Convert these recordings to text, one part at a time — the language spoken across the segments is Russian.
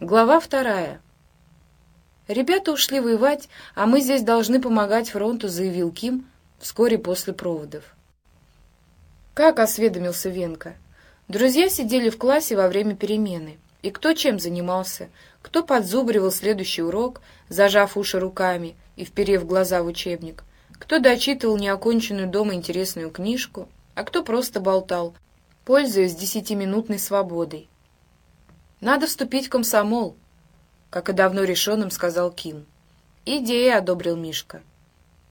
Глава вторая. «Ребята ушли воевать, а мы здесь должны помогать фронту», — заявил Ким вскоре после проводов. «Как?» — осведомился Венка. Друзья сидели в классе во время перемены. И кто чем занимался, кто подзубривал следующий урок, зажав уши руками и вперев глаза в учебник, кто дочитывал неоконченную дома интересную книжку, а кто просто болтал, пользуясь десятиминутной свободой. Надо вступить в комсомол, как и давно решенным сказал Ким. Идея, одобрил Мишка.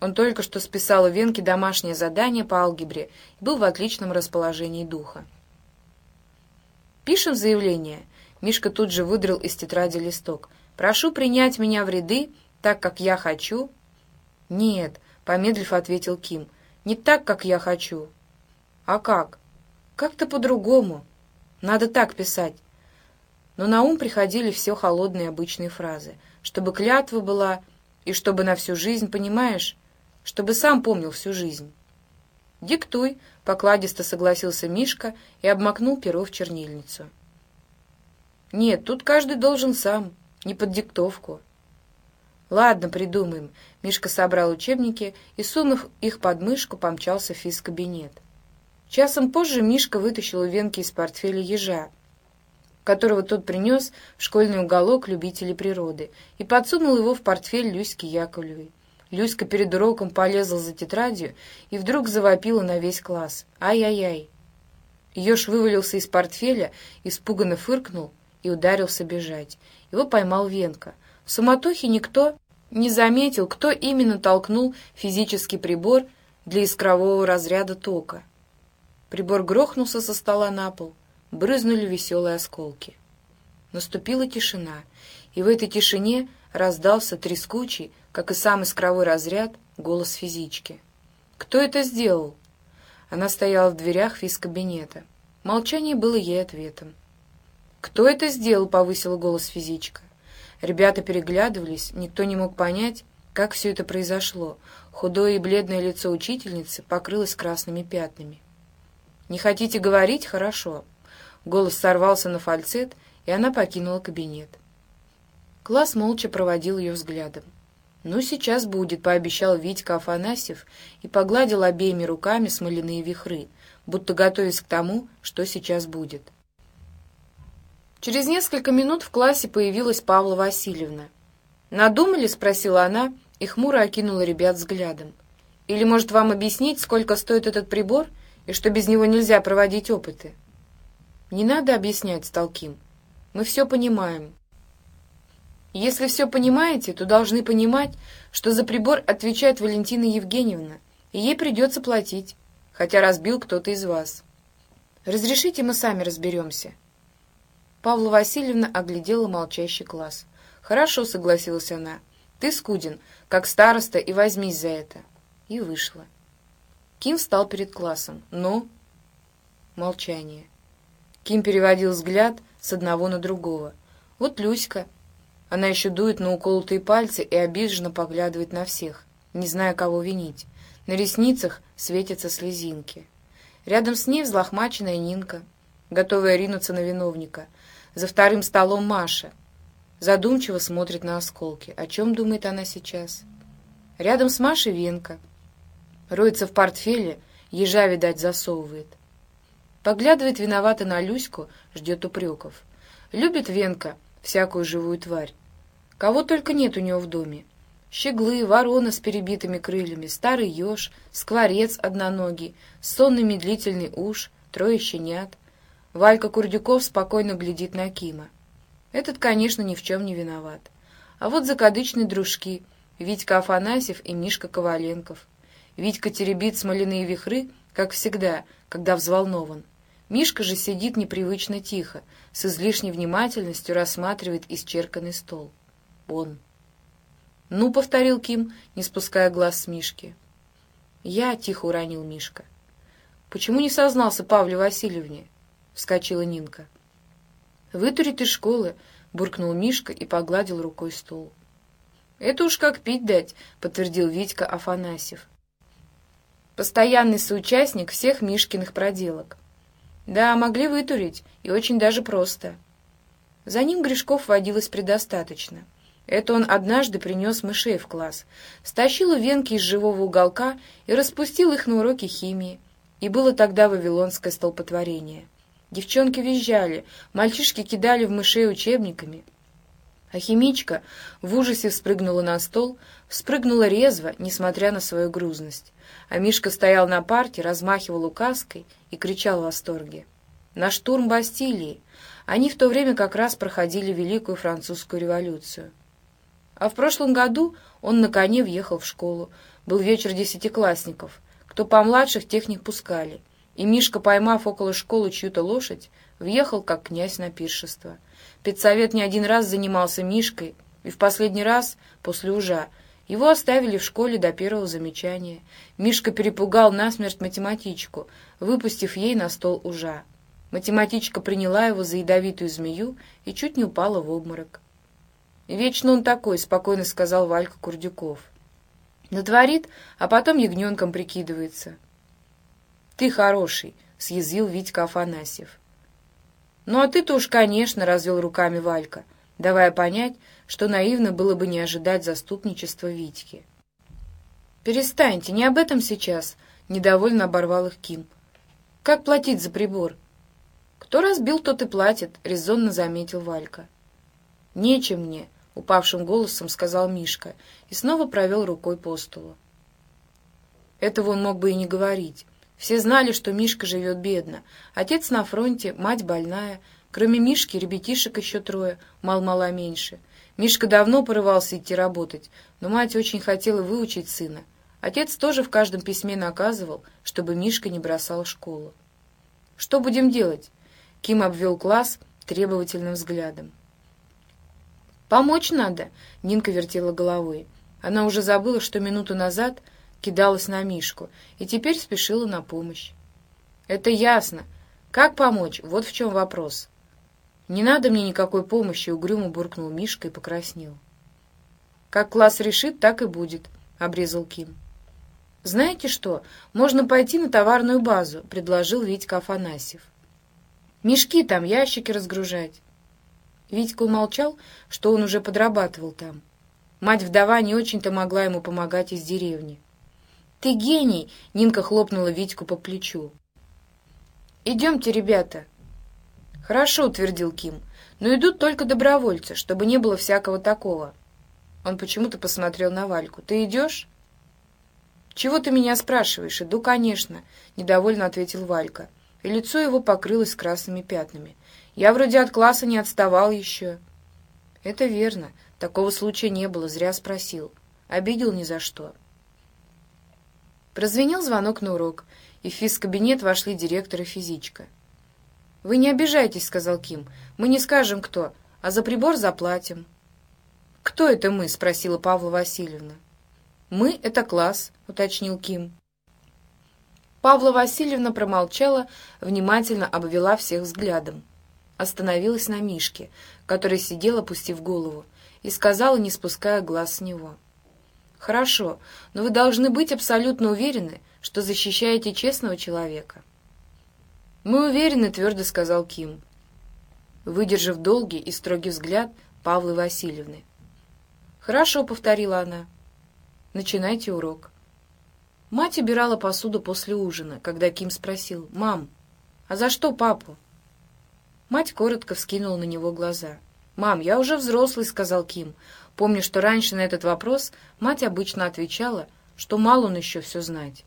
Он только что списал у Венки домашнее задание по алгебре и был в отличном расположении духа. «Пишем заявление». Мишка тут же выдрал из тетради листок. «Прошу принять меня в ряды, так как я хочу». «Нет», — помедлив ответил Ким, — «не так, как я хочу». «А как?» «Как-то по-другому. Надо так писать но на ум приходили все холодные обычные фразы, чтобы клятва была и чтобы на всю жизнь, понимаешь, чтобы сам помнил всю жизнь. «Диктуй», — покладисто согласился Мишка и обмакнул перо в чернильницу. «Нет, тут каждый должен сам, не под диктовку». «Ладно, придумаем». Мишка собрал учебники и, сунув их под мышку, помчался в физкабинет. Часом позже Мишка вытащил у Венки из портфеля ежа, которого тот принес в школьный уголок любителей природы, и подсунул его в портфель Люськи Яковлевой. Люська перед уроком полезла за тетрадью и вдруг завопила на весь класс. «Ай-яй-яй!» Еж вывалился из портфеля, испуганно фыркнул и ударился бежать. Его поймал Венка. В суматохе никто не заметил, кто именно толкнул физический прибор для искрового разряда тока. Прибор грохнулся со стола на пол — брызнули веселые осколки. Наступила тишина, и в этой тишине раздался трескучий, как и сам искровой разряд, голос физички. «Кто это сделал?» Она стояла в дверях физкабинета. Молчание было ей ответом. «Кто это сделал?» — повысила голос физичка. Ребята переглядывались, никто не мог понять, как все это произошло. Худое и бледное лицо учительницы покрылось красными пятнами. «Не хотите говорить? Хорошо. Голос сорвался на фальцет, и она покинула кабинет. Класс молча проводил ее взглядом. «Ну, сейчас будет», — пообещал Витька Афанасьев и погладил обеими руками смоляные вихры, будто готовясь к тому, что сейчас будет. Через несколько минут в классе появилась Павла Васильевна. «Надумали?» — спросила она и хмуро окинула ребят взглядом. «Или, может, вам объяснить, сколько стоит этот прибор и что без него нельзя проводить опыты?» «Не надо объяснять, Сталким. Мы все понимаем». «Если все понимаете, то должны понимать, что за прибор отвечает Валентина Евгеньевна, и ей придется платить, хотя разбил кто-то из вас. Разрешите, мы сами разберемся». Павла Васильевна оглядела молчащий класс. «Хорошо», — согласилась она. «Ты, Скудин, как староста, и возьмись за это». И вышла. Ким встал перед классом. «Ну?» Молчание. Ким переводил взгляд с одного на другого. Вот Люська. Она еще дует на уколотые пальцы и обиженно поглядывает на всех, не зная, кого винить. На ресницах светятся слезинки. Рядом с ней взлохмаченная Нинка, готовая ринуться на виновника. За вторым столом Маша. Задумчиво смотрит на осколки. О чем думает она сейчас? Рядом с Машей Венка. Роется в портфеле, ежа, видать, засовывает. Поглядывает виновато на Люську, ждет упреков. Любит Венка всякую живую тварь. Кого только нет у него в доме. Щеглы, ворона с перебитыми крыльями, старый еж, скворец одноногий, сонный медлительный уж, трое щенят. Валька Курдюков спокойно глядит на Кима. Этот, конечно, ни в чем не виноват. А вот закадычные дружки — Витька Афанасьев и Мишка Коваленков. Витька теребит смоляные вихры, как всегда, когда взволнован. Мишка же сидит непривычно тихо, с излишней внимательностью рассматривает исчерканный стол. Он. «Ну», — повторил Ким, не спуская глаз с Мишки. «Я», — тихо уронил Мишка. «Почему не сознался Павле Васильевне?» — вскочила Нинка. «Вытурит из школы», — буркнул Мишка и погладил рукой стол. «Это уж как пить дать», — подтвердил Витька Афанасьев. «Постоянный соучастник всех Мишкиных проделок». Да, могли вытурить, и очень даже просто. За ним грешков водилось предостаточно. Это он однажды принес мышей в класс, стащил у венки из живого уголка и распустил их на уроке химии. И было тогда вавилонское столпотворение. Девчонки визжали, мальчишки кидали в мышей учебниками. А химичка в ужасе спрыгнула на стол, спрыгнула резво, несмотря на свою грузность. А Мишка стоял на парте, размахивал указкой и кричал в восторге. «На штурм Бастилии!» Они в то время как раз проходили Великую Французскую революцию. А в прошлом году он на коне въехал в школу. Был вечер десятиклассников. Кто помладших, тех не пускали. И Мишка, поймав около школы чью-то лошадь, въехал как князь на пиршество. Педсовет не один раз занимался Мишкой, и в последний раз, после ужа, его оставили в школе до первого замечания. Мишка перепугал насмерть математичку, выпустив ей на стол ужа. Математичка приняла его за ядовитую змею и чуть не упала в обморок. «Вечно он такой», — спокойно сказал Валька Курдюков. «Натворит, а потом ягненком прикидывается». «Ты хороший», — съязвил Витька Афанасьев. «Ну а ты-то уж, конечно», — развел руками Валька, давая понять, что наивно было бы не ожидать заступничества Витьки. «Перестаньте, не об этом сейчас», — недовольно оборвал их Ким. «Как платить за прибор?» «Кто разбил, тот и платит», — резонно заметил Валька. «Нечем мне», — упавшим голосом сказал Мишка и снова провел рукой по столу. Этого он мог бы и не говорить. Все знали, что Мишка живет бедно. Отец на фронте, мать больная. Кроме Мишки, ребятишек еще трое, мал-мала меньше. Мишка давно порывался идти работать, но мать очень хотела выучить сына. Отец тоже в каждом письме наказывал, чтобы Мишка не бросал школу. «Что будем делать?» Ким обвел класс требовательным взглядом. «Помочь надо», — Нинка вертела головой. Она уже забыла, что минуту назад кидалась на Мишку и теперь спешила на помощь. «Это ясно. Как помочь? Вот в чем вопрос». «Не надо мне никакой помощи», — угрюмо буркнул Мишка и покраснел. «Как класс решит, так и будет», — обрезал Ким. «Знаете что, можно пойти на товарную базу», — предложил Витька Афанасьев. «Мешки там, ящики разгружать». Витька умолчал, что он уже подрабатывал там. Мать-вдова не очень-то могла ему помогать из деревни. «Ты гений!» — Нинка хлопнула Витьку по плечу. «Идемте, ребята!» «Хорошо», — утвердил Ким, — «но идут только добровольцы, чтобы не было всякого такого». Он почему-то посмотрел на Вальку. «Ты идешь?» «Чего ты меня спрашиваешь?» «Иду, конечно», — недовольно ответил Валька. И лицо его покрылось красными пятнами. «Я вроде от класса не отставал еще». «Это верно. Такого случая не было. Зря спросил. Обидел ни за что». Прозвенел звонок на урок, и в физкабинет вошли директор и физичка. «Вы не обижайтесь», — сказал Ким. «Мы не скажем, кто, а за прибор заплатим». «Кто это мы?» — спросила Павла Васильевна. «Мы — это класс», — уточнил Ким. Павла Васильевна промолчала, внимательно обвела всех взглядом. Остановилась на Мишке, который сидел, опустив голову, и сказала, не спуская глаз с него. Хорошо, но вы должны быть абсолютно уверены, что защищаете честного человека. Мы уверены, твердо сказал Ким, выдержав долгий и строгий взгляд Павлы Васильевны. Хорошо, повторила она. Начинайте урок. Мать убирала посуду после ужина, когда Ким спросил, «Мам, а за что папу?» Мать коротко вскинула на него глаза. «Мам, я уже взрослый», — сказал Ким. Помню, что раньше на этот вопрос мать обычно отвечала, что мало он еще все знать.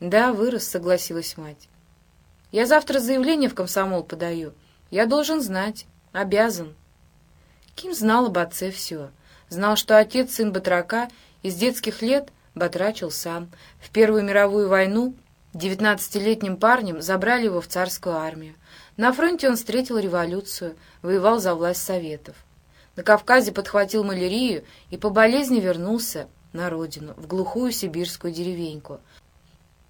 «Да, вырос», — согласилась мать. «Я завтра заявление в комсомол подаю. Я должен знать. Обязан». Ким знал об отце все. Знал, что отец сын батрака из детских лет батрачил сам. В Первую мировую войну девятнадцатилетним парнем забрали его в царскую армию. На фронте он встретил революцию, воевал за власть Советов. На Кавказе подхватил малярию и по болезни вернулся на родину, в глухую сибирскую деревеньку.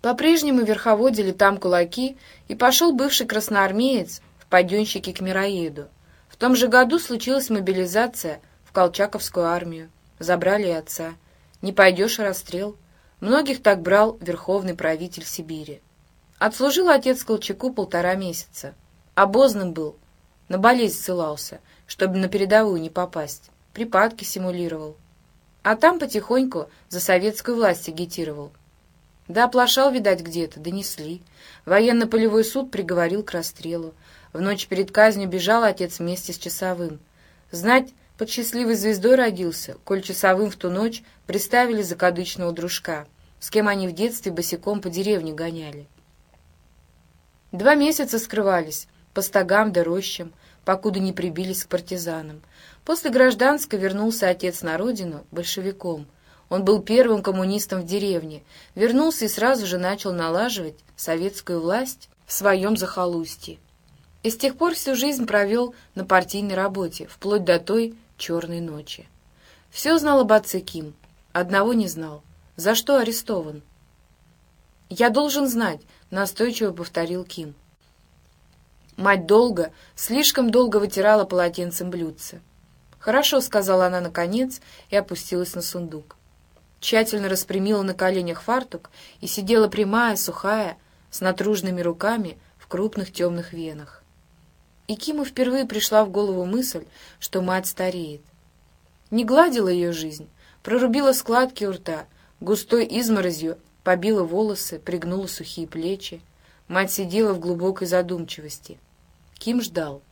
По-прежнему верховодили там кулаки, и пошел бывший красноармеец в паденщики к мироеду. В том же году случилась мобилизация в Колчаковскую армию. Забрали и отца. Не пойдешь — расстрел. Многих так брал верховный правитель Сибири. Отслужил отец Колчаку полтора месяца. Обозным был. На болезнь ссылался, чтобы на передовую не попасть. Припадки симулировал. А там потихоньку за советскую власть агитировал. Да оплошал, видать, где-то, донесли. Военно-полевой суд приговорил к расстрелу. В ночь перед казнью бежал отец вместе с часовым. Знать, под счастливой звездой родился, коль часовым в ту ночь приставили закадычного дружка, с кем они в детстве босиком по деревне гоняли. Два месяца скрывались, по стогам да рощам, покуда не прибились к партизанам. После гражданской вернулся отец на родину большевиком. Он был первым коммунистом в деревне, вернулся и сразу же начал налаживать советскую власть в своем захолустье. И с тех пор всю жизнь провел на партийной работе, вплоть до той черной ночи. Все знал об отце Ким, одного не знал. За что арестован? «Я должен знать», — настойчиво повторил Ким. Мать долго, слишком долго вытирала полотенцем блюдце. «Хорошо», — сказала она наконец и опустилась на сундук. Тщательно распрямила на коленях фартук и сидела прямая, сухая, с натружными руками в крупных темных венах. И Киму впервые пришла в голову мысль, что мать стареет. Не гладила ее жизнь, прорубила складки у рта, густой изморозью побила волосы, пригнула сухие плечи. Мать сидела в глубокой задумчивости — Ким ждал.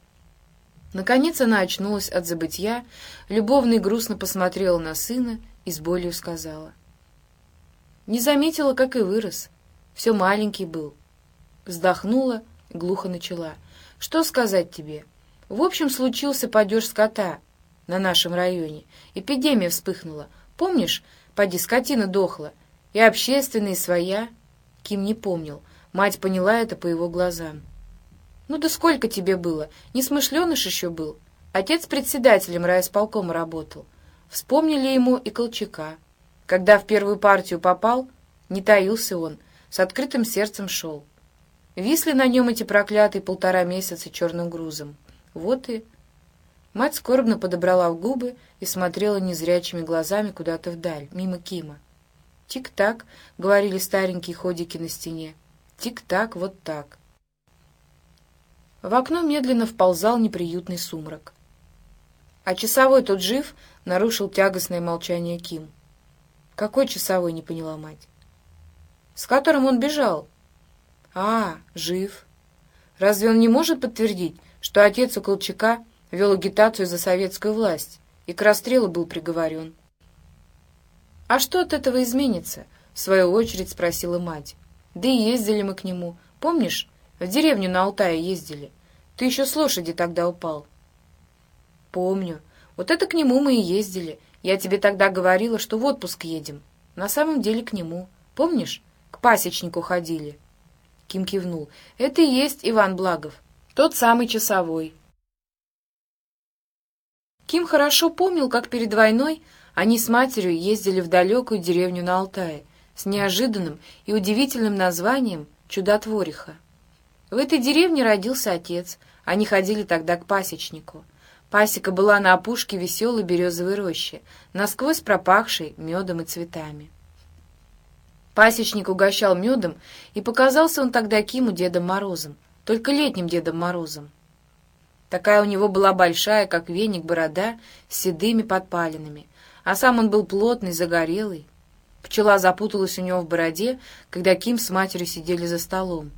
Наконец она очнулась от забытья, любовно и грустно посмотрела на сына и с болью сказала. Не заметила, как и вырос. Все маленький был. Вздохнула глухо начала. Что сказать тебе? В общем, случился падеж скота на нашем районе. Эпидемия вспыхнула. Помнишь, поди, скотина дохла. И общественная, и своя. Ким не помнил. Мать поняла это по его глазам. «Ну да сколько тебе было? Несмышленыш еще был. Отец председателем райисполкома работал. Вспомнили ему и Колчака. Когда в первую партию попал, не таился он, с открытым сердцем шел. Висли на нем эти проклятые полтора месяца черным грузом. Вот и... Мать скорбно подобрала в губы и смотрела незрячими глазами куда-то вдаль, мимо Кима. «Тик-так», — говорили старенькие ходики на стене. «Тик-так, вот так». В окно медленно вползал неприютный сумрак. «А часовой тут жив?» — нарушил тягостное молчание Ким. «Какой часовой?» — не поняла мать. «С которым он бежал». «А, жив. Разве он не может подтвердить, что отец у Колчака вел агитацию за советскую власть и к расстрелу был приговорен?» «А что от этого изменится?» — в свою очередь спросила мать. «Да и ездили мы к нему. Помнишь, в деревню на Алтае ездили. Ты еще с лошади тогда упал. Помню. Вот это к нему мы и ездили. Я тебе тогда говорила, что в отпуск едем. На самом деле к нему. Помнишь? К пасечнику ходили. Ким кивнул. Это и есть Иван Благов. Тот самый часовой. Ким хорошо помнил, как перед войной они с матерью ездили в далекую деревню на Алтае с неожиданным и удивительным названием Чудотвориха. В этой деревне родился отец. Они ходили тогда к пасечнику. Пасека была на опушке веселой березовой рощи, насквозь пропахшей медом и цветами. Пасечник угощал медом, и показался он тогда Киму Дедом Морозом, только летним Дедом Морозом. Такая у него была большая, как веник, борода с седыми подпалинами, а сам он был плотный, загорелый. Пчела запуталась у него в бороде, когда Ким с матерью сидели за столом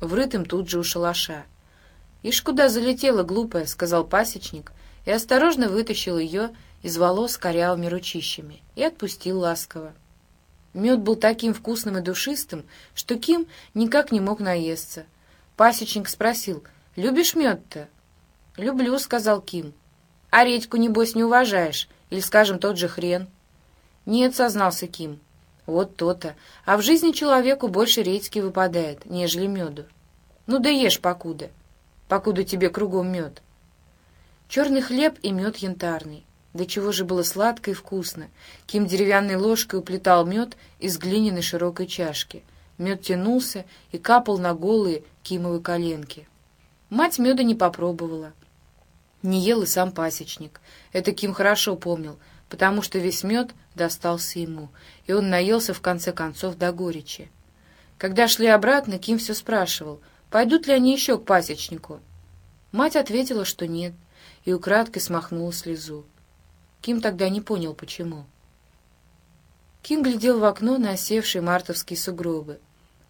врытым тут же у шалаша. «Ишь, куда залетела, глупая!» — сказал пасечник и осторожно вытащил ее из волос корявыми ручищами и отпустил ласково. Мед был таким вкусным и душистым, что Ким никак не мог наесться. Пасечник спросил, «Любишь мед-то?» «Люблю», — сказал Ким. «А редьку, небось, не уважаешь? Или, скажем, тот же хрен?» «Нет», — сознался Ким. Вот то-то. А в жизни человеку больше редьки выпадает, нежели меду. Ну да ешь покуда. Покуда тебе кругом мед. Черный хлеб и мед янтарный. Да чего же было сладко и вкусно. Ким деревянной ложкой уплетал мед из глиняной широкой чашки. Мед тянулся и капал на голые Кимовы коленки. Мать меда не попробовала. Не ел и сам пасечник. Это Ким хорошо помнил — потому что весь мед достался ему, и он наелся в конце концов до горечи. Когда шли обратно, Ким все спрашивал, пойдут ли они еще к пасечнику. Мать ответила, что нет, и украдкой смахнула слезу. Ким тогда не понял, почему. Ким глядел в окно на осевшие мартовские сугробы,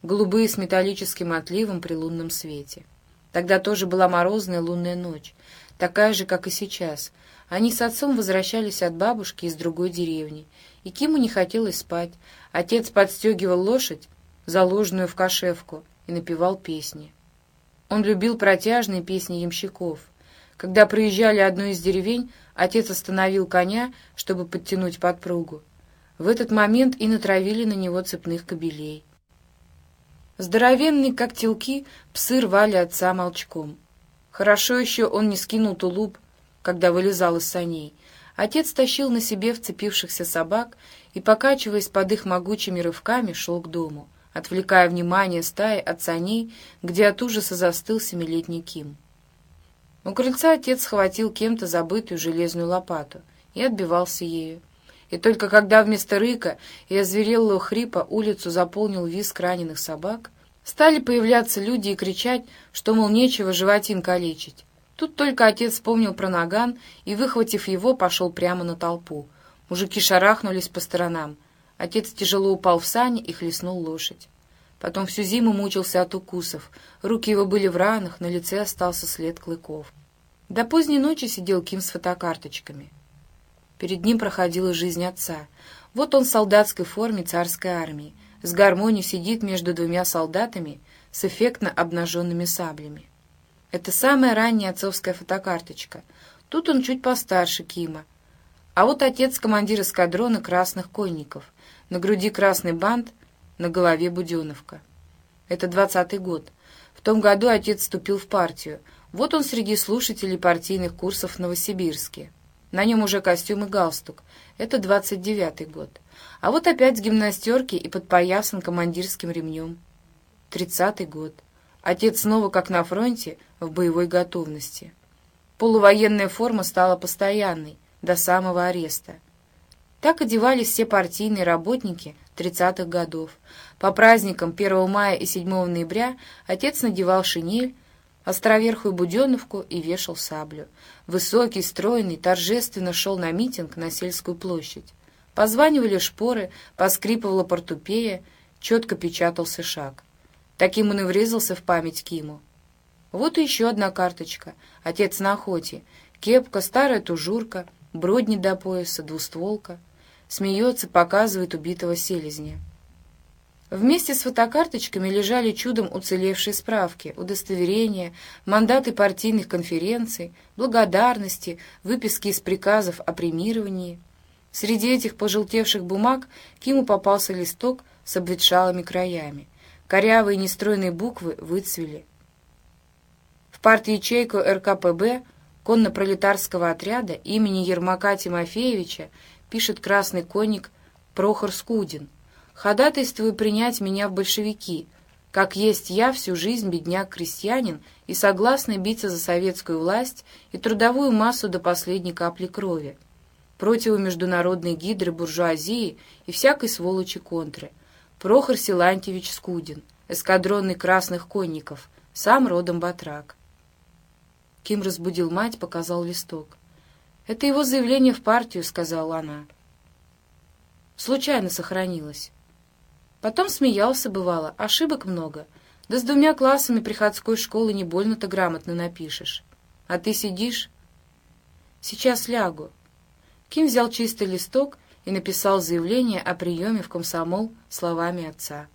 голубые с металлическим отливом при лунном свете. Тогда тоже была морозная лунная ночь, такая же, как и сейчас. Они с отцом возвращались от бабушки из другой деревни, и Киму не хотелось спать. Отец подстегивал лошадь, заложенную в кошевку, и напевал песни. Он любил протяжные песни ямщиков. Когда проезжали одну из деревень, отец остановил коня, чтобы подтянуть подпругу. В этот момент и натравили на него цепных кобелей. Здоровенные, как телки, псы рвали отца молчком. Хорошо еще он не скинул тулуп, когда вылезал из саней. Отец тащил на себе вцепившихся собак и, покачиваясь под их могучими рывками, шел к дому, отвлекая внимание стаи от саней, где от ужаса застыл семилетний Ким. У крыльца отец схватил кем-то забытую железную лопату и отбивался ею. И только когда вместо рыка и озверелого хрипа улицу заполнил визг раненых собак, стали появляться люди и кричать, что, мол, нечего животин калечить. Тут только отец вспомнил про наган и, выхватив его, пошел прямо на толпу. Мужики шарахнулись по сторонам. Отец тяжело упал в сани и хлестнул лошадь. Потом всю зиму мучился от укусов. Руки его были в ранах, на лице остался след клыков. До поздней ночи сидел Ким с фотокарточками. Перед ним проходила жизнь отца. Вот он в солдатской форме царской армии, с гармонией сидит между двумя солдатами с эффектно обнаженными саблями. Это самая ранняя отцовская фотокарточка. Тут он чуть постарше Кима. А вот отец командир эскадрона красных конников. На груди красный бант, на голове буденовка. Это двадцатый год. В том году отец вступил в партию. Вот он среди слушателей партийных курсов в Новосибирске. На нем уже костюм и галстук. Это двадцать девятый год. А вот опять с гимнастерки и подпоясан командирским ремнем. Тридцатый год. Отец снова, как на фронте, в боевой готовности. Полувоенная форма стала постоянной, до самого ареста. Так одевались все партийные работники 30-х годов. По праздникам 1 мая и 7 ноября отец надевал шинель, островерхую буденовку и вешал саблю. Высокий, стройный, торжественно шел на митинг на сельскую площадь. Позванивали шпоры, поскрипывала портупея, четко печатался шаг. Таким он и врезался в память Киму. Вот и еще одна карточка. Отец на охоте. Кепка, старая тужурка, бродни до пояса, двустволка. Смеется, показывает убитого селезня. Вместе с фотокарточками лежали чудом уцелевшие справки, удостоверения, мандаты партийных конференций, благодарности, выписки из приказов о премировании. Среди этих пожелтевших бумаг Киму попался листок с обветшалыми краями. Корявые нестройные буквы выцвели. В парт-ячейку РКПБ конно-пролетарского отряда имени Ермака Тимофеевича пишет красный конник Прохор Скудин. «Ходатайствую принять меня в большевики, как есть я всю жизнь бедняк-крестьянин и согласный биться за советскую власть и трудовую массу до последней капли крови, против международной гидры буржуазии и всякой сволочи контры. Прохор Силантьевич Скудин, эскадронный красных конников, сам родом батрак. Ким разбудил мать, показал листок. «Это его заявление в партию», — сказала она. Случайно сохранилось. Потом смеялся, бывало, ошибок много. Да с двумя классами приходской школы не больно-то грамотно напишешь. А ты сидишь? Сейчас лягу. Ким взял чистый листок и написал заявление о приеме в комсомол словами отца.